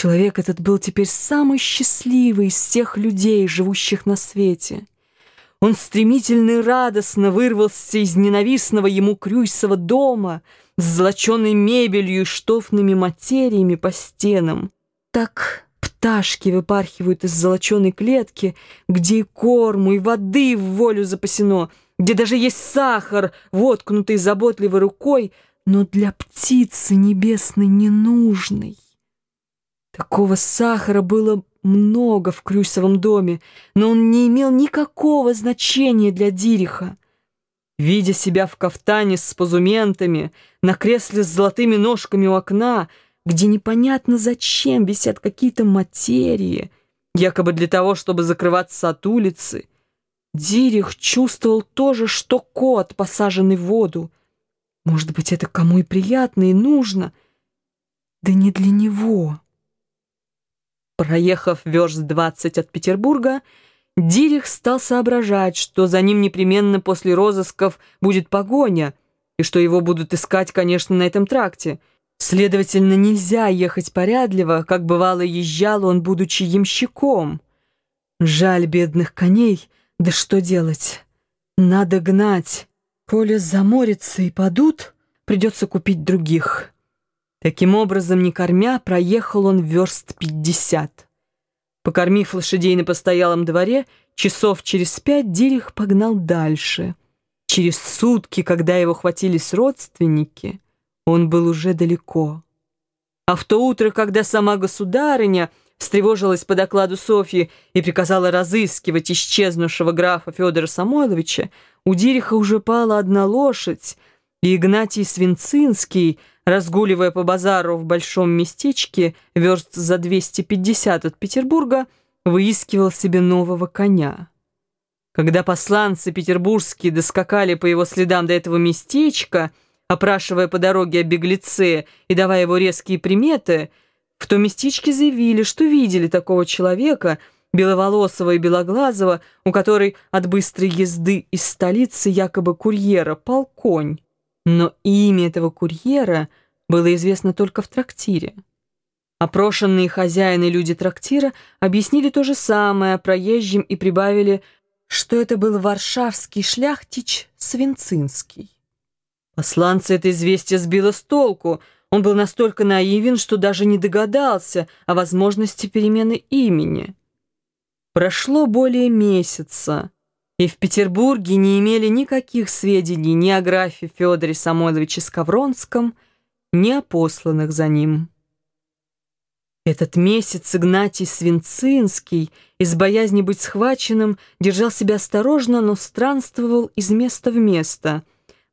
Человек этот был теперь самый счастливый из всех людей, живущих на свете. Он стремительно и радостно вырвался из ненавистного ему Крюйсова дома с золоченой мебелью и штофными материями по стенам. Так пташки выпархивают из золоченой клетки, где и корму, и воды в волю запасено, где даже есть сахар, воткнутый заботливой рукой, но для птицы небесной ненужный. Такого сахара было много в Крюсовом доме, но он не имел никакого значения для Дириха. Видя себя в кафтане с позументами, на кресле с золотыми ножками у окна, где непонятно зачем висят какие-то материи, якобы для того, чтобы закрываться от улицы, Дирих чувствовал то же, что кот, посаженный в воду. Может быть, это кому и приятно, и нужно, да не для него. Проехав верст двадцать от Петербурга, Дирих стал соображать, что за ним непременно после розысков будет погоня, и что его будут искать, конечно, на этом тракте. Следовательно, нельзя ехать порядливо, как бывало езжал он, будучи ямщиком. Жаль бедных коней, да что делать? Надо гнать. Коли заморятся и падут, придется купить других. Таким образом, не кормя, проехал он верст пятьдесят. Покормив лошадей на постоялом дворе, часов через пять Дирих погнал дальше. Через сутки, когда его хватились родственники, он был уже далеко. А в то утро, когда сама государыня встревожилась по докладу Софьи и приказала разыскивать исчезнувшего графа Федора Самойловича, у Дириха уже пала одна лошадь, и Игнатий Свинцинский, разгуливая по базару в большом местечке, верст за 250 от Петербурга, выискивал себе нового коня. Когда посланцы петербургские доскакали по его следам до этого местечка, опрашивая по дороге о беглеце и давая его резкие приметы, в том местечке заявили, что видели такого человека, беловолосого и белоглазого, у которой от быстрой езды из столицы якобы курьера пал конь. Но имя этого курьера было известно только в трактире. Опрошенные хозяины люди трактира объяснили то же самое проезжим и прибавили, что это был варшавский шляхтич Свинцинский. Посланца это известие сбило с толку. Он был настолько наивен, что даже не догадался о возможности перемены имени. Прошло более месяца и в Петербурге не имели никаких сведений ни о графе Федоре Самойловиче Скавронском, ни о посланных за ним. Этот месяц Игнатий Свинцинский из боязни быть схваченным держал себя осторожно, но странствовал из места в место.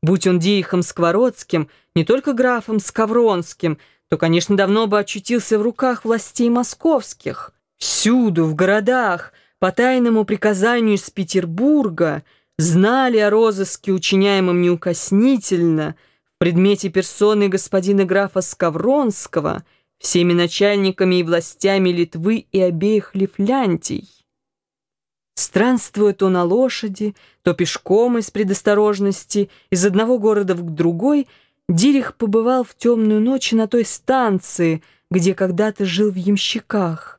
Будь он Диихом Сквородским, не только графом Скавронским, то, конечно, давно бы очутился в руках властей московских. Всюду, в городах – по тайному приказанию из Петербурга знали о розыске, учиняемом неукоснительно, в предмете персоны господина графа Скавронского, всеми начальниками и властями Литвы и обеих Лифляндий. Странствуя то на лошади, то пешком из предосторожности, из одного города в другой, Дирих побывал в темную ночь на той станции, где когда-то жил в ямщиках.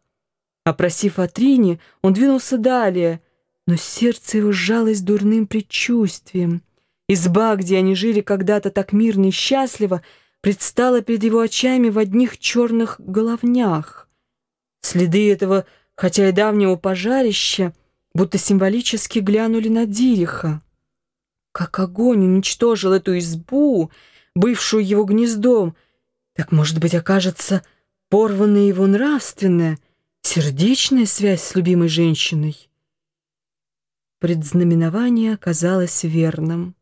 Опросив Атрине, он двинулся далее, но сердце его сжалось дурным предчувствием. Изба, где они жили когда-то так мирно и счастливо, предстала перед его очами в одних черных головнях. Следы этого, хотя и давнего пожарища, будто символически глянули на Дириха. Как огонь уничтожил эту избу, бывшую его гнездом, так, может быть, окажется порванная его нравственная, Сердечная связь с любимой женщиной. Предзнаменование оказалось верным.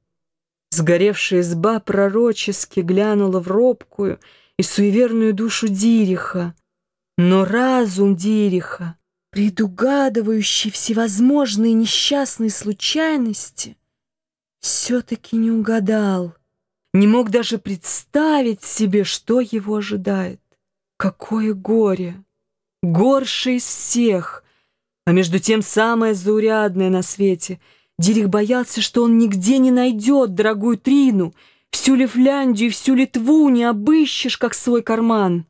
Сгоревшая изба пророчески глянула в робкую и суеверную душу Дириха. Но разум Дириха, предугадывающий всевозможные несчастные случайности, все-таки не угадал, не мог даже представить себе, что его ожидает. Какое горе! Горший из всех, а между тем самое заурядное на свете. Дирих боялся, что он нигде не найдет дорогую Трину, всю Лифляндию и всю Литву не обыщешь, как свой карман.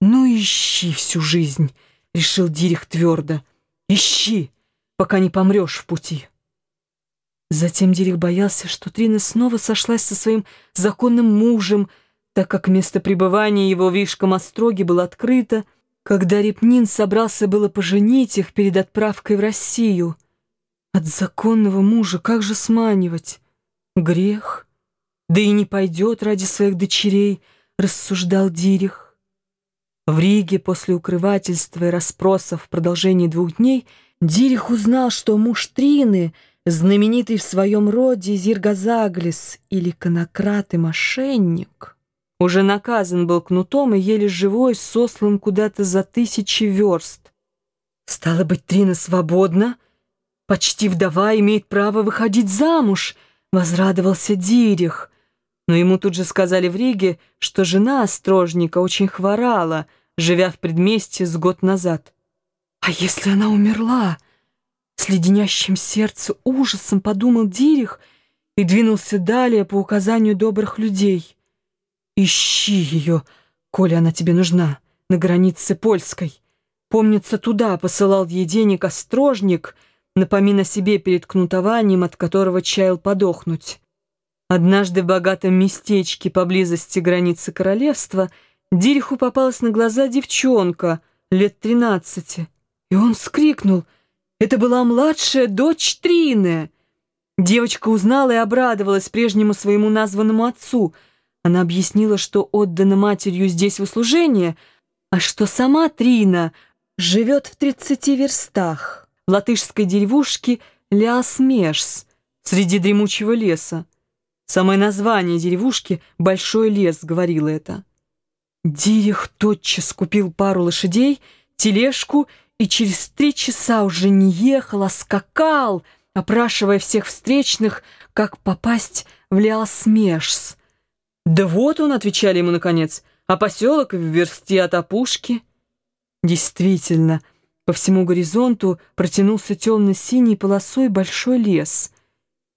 «Ну, ищи всю жизнь», — решил Дирих твердо. «Ищи, пока не помрешь в пути». Затем Дирих боялся, что Трина снова сошлась со своим законным мужем, так как место пребывания его в Вишком остроге было открыто, когда Репнин собрался было поженить их перед отправкой в Россию. От законного мужа как же сманивать? Грех. Да и не пойдет ради своих дочерей, рассуждал Дирих. В Риге после укрывательства и расспросов в продолжении двух дней Дирих узнал, что муж Трины — знаменитый в своем роде Зиргазаглис или конократ и мошенник, уже наказан был кнутом и еле живой сослан куда-то за тысячи верст. Стало быть, Трина свободна, почти вдова имеет право выходить замуж, возрадовался Дирих. Но ему тут же сказали в Риге, что жена острожника очень хворала, живя в предместье с год назад. «А если она умерла?» С леденящим сердце ужасом подумал Дирих и двинулся далее по указанию добрых людей. «Ищи ее, коли она тебе нужна, на границе польской. Помнится, туда посылал ей денег острожник, напомина себе перед кнутованием, от которого чаял подохнуть. Однажды в богатом местечке поблизости границы королевства Дириху попалась на глаза девчонка лет тринадцати, и он вскрикнул — это была младшая дочь Трины. Девочка узнала и обрадовалась прежнему своему названному отцу. Она объяснила, что отдана матерью здесь в услужение, а что сама Трина живет в тридцати верстах в латышской деревушке Лясмешс среди дремучего леса. Самое название деревушки «Большой лес» говорило это. Дирих тотчас купил пару лошадей, тележку и через три часа уже не ехал, а скакал, опрашивая всех встречных, как попасть в Леосмешс. «Да вот он», — отвечали ему наконец, — «а поселок в версте от опушки». Действительно, по всему горизонту протянулся темно-синей полосой большой лес.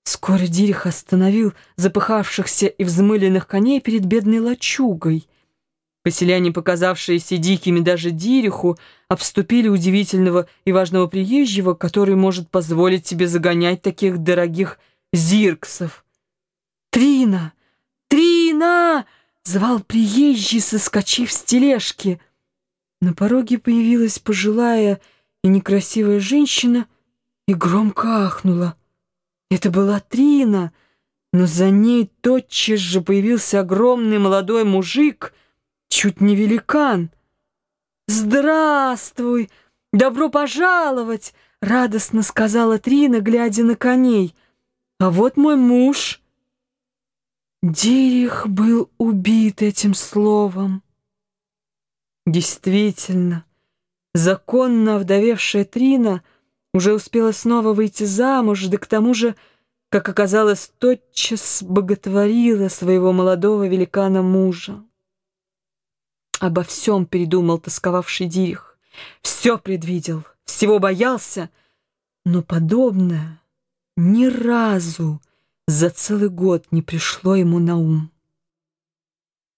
Скоро Дирих остановил запыхавшихся и взмыленных коней перед бедной лачугой — Поселяне, показавшиеся дикими даже Дириху, обступили удивительного и важного приезжего, который может позволить себе загонять таких дорогих зирксов. «Трина! Трина!» — звал приезжий, соскочив с тележки. На пороге появилась пожилая и некрасивая женщина и громко ахнула. Это была Трина, но за ней тотчас же появился огромный молодой мужик — чуть не великан. «Здравствуй! Добро пожаловать!» — радостно сказала Трина, глядя на коней. «А вот мой муж». Дирих был убит этим словом. Действительно, законно овдовевшая Трина уже успела снова выйти замуж, да к тому же, как оказалось, тотчас боготворила своего молодого великана мужа. Обо всем передумал тосковавший Дирих. Все предвидел, всего боялся, но подобное ни разу за целый год не пришло ему на ум.